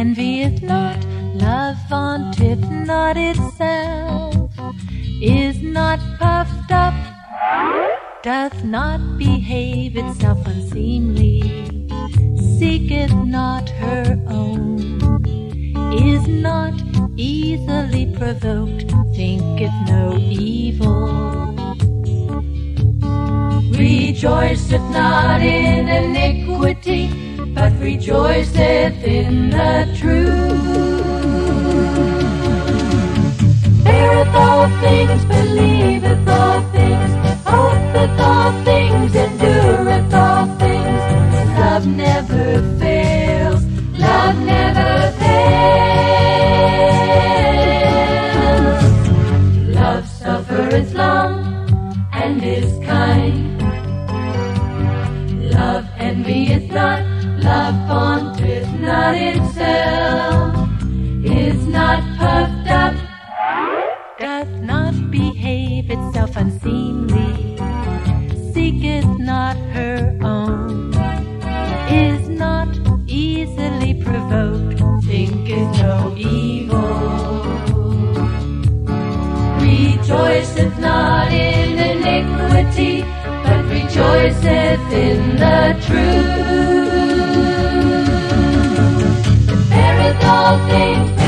envy is not love vaunt it not itself is not puffed up doth not behave itself unseemly seeketh not her own is not easily provoked thinketh no evil. Rejoiceth not in iniquity but rejoiceth in the truth. Beareth all things, believeth all things, hopeth all things, endureth all things. Love never fails, love never fails. Love suffereth long and is kind. Love envieth not love font is not itself, is not puffed up, doth not behave itself unseemly, seeketh not her own, is not easily provoked, thinketh no evil, rejoiceth not in iniquity, but rejoiceth in the truth. all things